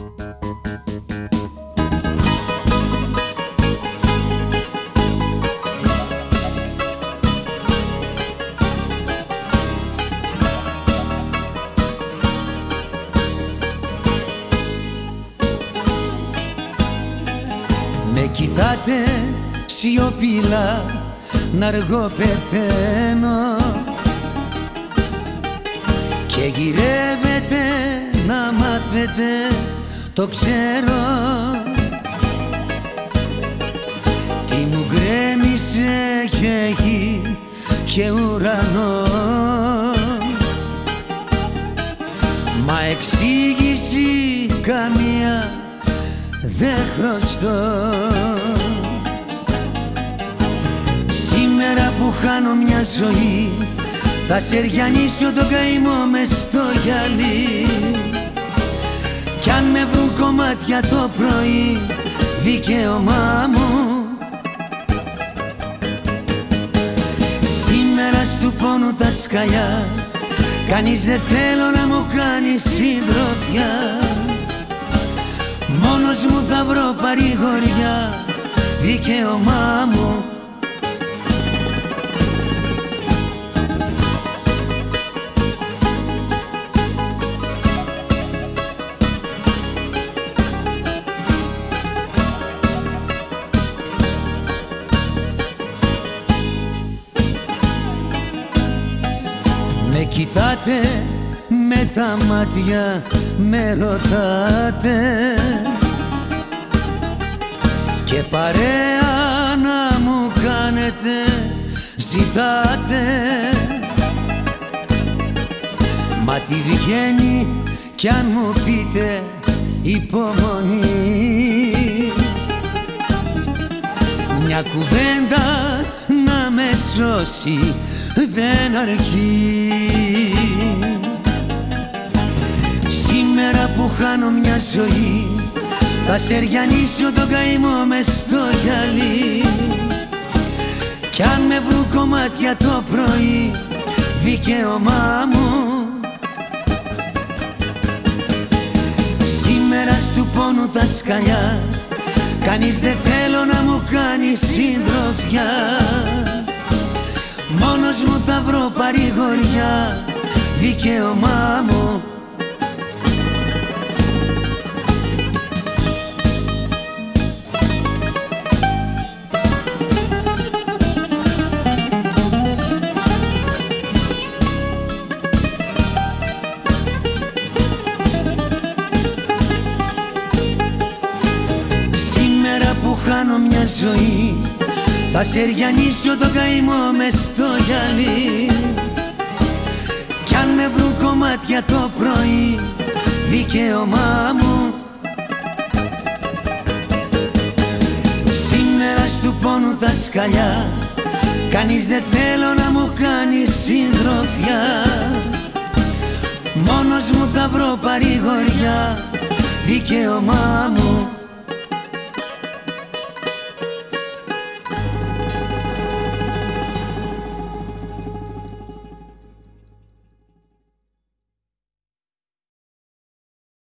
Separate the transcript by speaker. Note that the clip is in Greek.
Speaker 1: Με κοιτάτε σιωπηλά να αργό πεθαίνω. Και γυρεύετε να μάθετε το ξέρω. Τι μου γκρέμισε και έχει και ουρανό. Μα εξήγηση καμία δεν χρωστώ. Σήμερα που χάνω μια ζωή θα σεριανίσω το καημό μες στο γυαλί. Κι αν με βρουν κομμάτια το πρωί δικαίωμά μου. Σήμερα στου πόνου τα σκαλιά Κανείς δεν θέλω να μου κάνει συντροφιά. Μόνος μου θα βρω παρηγοριά δικαίωμά μου κοιτάτε με τα μάτια με ρωτάτε. Και παρέα να μου κάνετε ζητάτε. Μα τι βγαίνει κι αν μου πείτε υπομονή. Μια κουβέντα να με σώσει δεν αρκεί. Σήμερα που χάνω μια ζωή θα σεριανίσω τον καημό μες στο γυαλί. Κι αν με βρουν κομμάτια το πρωί δικαίωμά μου. Σήμερα στου πόνου τα σκαλιά Κανείς δεν θέλω να μου κάνει συντροφιά. Μόνος μου θα βρω παρηγοριά δικαίωμά μου. Σήμερα που χάνω μια ζωή θα σεριανίσω το καημό μες στο γυαλί βρουν κομμάτια το πρωί δικαίωμά μου. Σήμερα στου πόνου τα σκαλιά Κανείς δεν θέλω να μου κάνει συντροφιά. Μόνος μου θα βρω παρηγοριά δικαίωμά μου